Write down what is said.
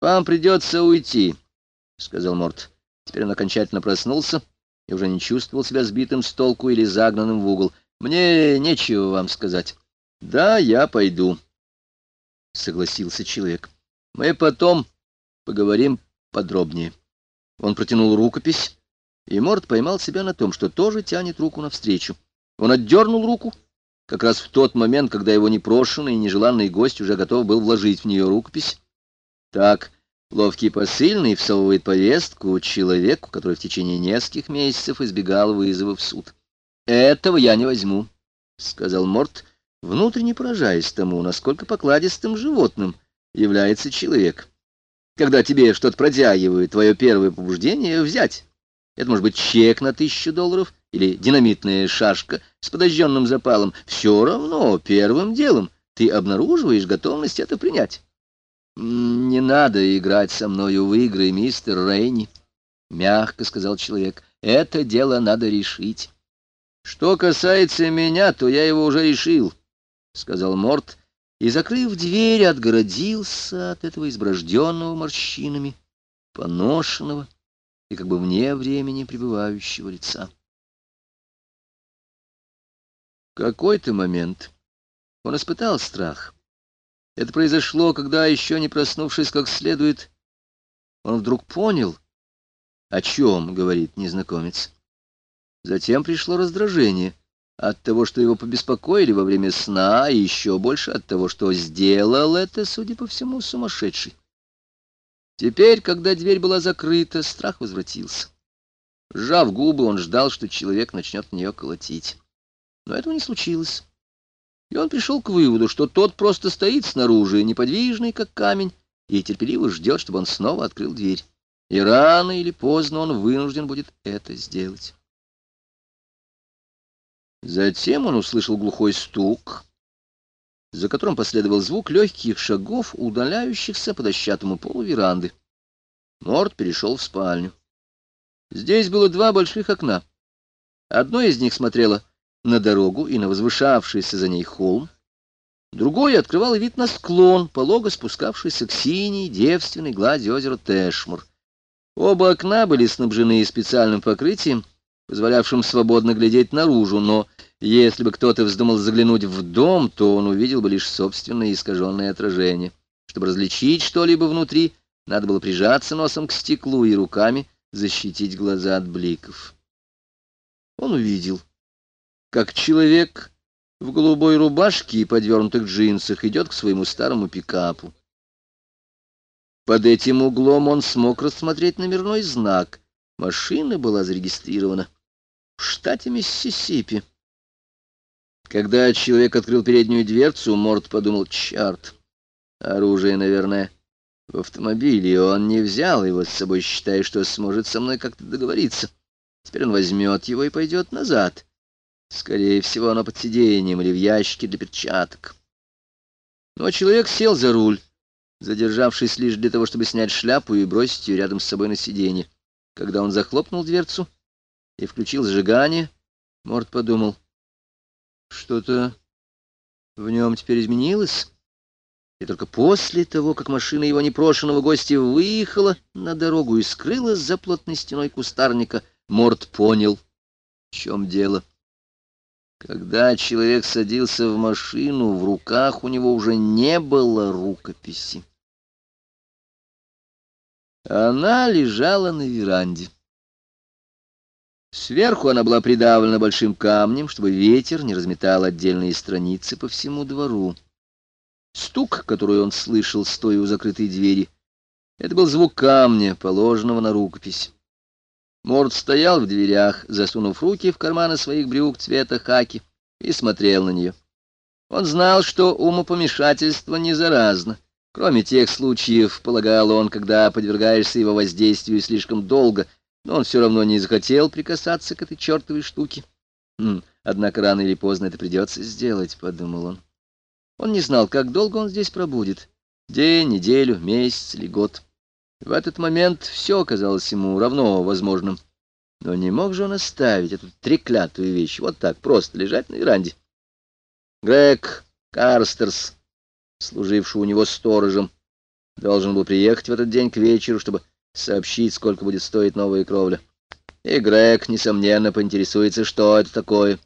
«Вам придется уйти», — сказал Морт. Теперь он окончательно проснулся и уже не чувствовал себя сбитым с толку или загнанным в угол. «Мне нечего вам сказать». «Да, я пойду», — согласился человек. «Мы потом поговорим подробнее». Он протянул рукопись, и Морт поймал себя на том, что тоже тянет руку навстречу. Он отдернул руку, как раз в тот момент, когда его непрошенный и нежеланный гость уже готов был вложить в нее рукопись. Так, ловкий посыльный всовывает повестку человеку, который в течение нескольких месяцев избегал вызова в суд. «Этого я не возьму», — сказал Морт, внутренне поражаясь тому, насколько покладистым животным является человек. Когда тебе что-то протягивают, твое первое побуждение — взять. Это может быть чек на тысячу долларов или динамитная шашка с подожженным запалом. Все равно первым делом ты обнаруживаешь готовность это принять. «Не надо играть со мною в игры, мистер Рейни», — мягко сказал человек. «Это дело надо решить». «Что касается меня, то я его уже решил», — сказал Морт, и, закрыв дверь, отгородился от этого изброжденного морщинами, поношенного и как бы вне времени пребывающего лица. В какой-то момент он испытал страх — это произошло, когда, еще не проснувшись как следует, он вдруг понял, о чем говорит незнакомец. Затем пришло раздражение от того, что его побеспокоили во время сна, и еще больше от того, что сделал это, судя по всему, сумасшедший. Теперь, когда дверь была закрыта, страх возвратился. Сжав губы, он ждал, что человек начнет в нее колотить. Но этого не случилось. И он пришел к выводу, что тот просто стоит снаружи, неподвижный, как камень, и терпеливо ждет, чтобы он снова открыл дверь. И рано или поздно он вынужден будет это сделать. Затем он услышал глухой стук, за которым последовал звук легких шагов, удаляющихся по дощатому полу веранды. Морд перешел в спальню. Здесь было два больших окна. Одно из них смотрело на дорогу и на возвышавшийся за ней холм. Другой открывал вид на склон, полого спускавшийся к синей девственной глади озера Тэшмур. Оба окна были снабжены специальным покрытием, позволявшим свободно глядеть наружу, но если бы кто-то вздумал заглянуть в дом, то он увидел бы лишь собственное искаженное отражение. Чтобы различить что-либо внутри, надо было прижаться носом к стеклу и руками защитить глаза от бликов. Он увидел как человек в голубой рубашке и подвернутых джинсах идет к своему старому пикапу. Под этим углом он смог рассмотреть номерной знак. Машина была зарегистрирована в штате Миссисипи. Когда человек открыл переднюю дверцу, Морд подумал, черт, оружие, наверное, в автомобиле. Он не взял его с собой, считая, что сможет со мной как-то договориться. Теперь он возьмет его и пойдет назад. Скорее всего, оно под сиденьем или в ящике для перчаток. Но человек сел за руль, задержавшись лишь для того, чтобы снять шляпу и бросить ее рядом с собой на сиденье. Когда он захлопнул дверцу и включил зажигание, Морд подумал, что-то в нем теперь изменилось. И только после того, как машина его непрошенного гостя выехала на дорогу и скрылась за плотной стеной кустарника, Морд понял, в чем дело. Когда человек садился в машину, в руках у него уже не было рукописи. Она лежала на веранде. Сверху она была придавлена большим камнем, чтобы ветер не разметал отдельные страницы по всему двору. Стук, который он слышал, стоя у закрытой двери, это был звук камня, положенного на рукопись. Морд стоял в дверях, засунув руки в карманы своих брюк цвета хаки, и смотрел на нее. Он знал, что умопомешательство не заразно. Кроме тех случаев, полагал он, когда подвергаешься его воздействию слишком долго, но он все равно не захотел прикасаться к этой чертовой штуке. Хм, однако рано или поздно это придется сделать, — подумал он. Он не знал, как долго он здесь пробудет. День, неделю, месяц или год. В этот момент все казалось ему равно возможным. Но не мог же он оставить эту треклятую вещь вот так, просто лежать на веранде. Грег Карстерс, служивший у него сторожем, должен был приехать в этот день к вечеру, чтобы сообщить, сколько будет стоить новая кровля. И Грег, несомненно, поинтересуется, что это такое.